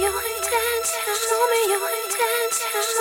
your intention. Show me your intention.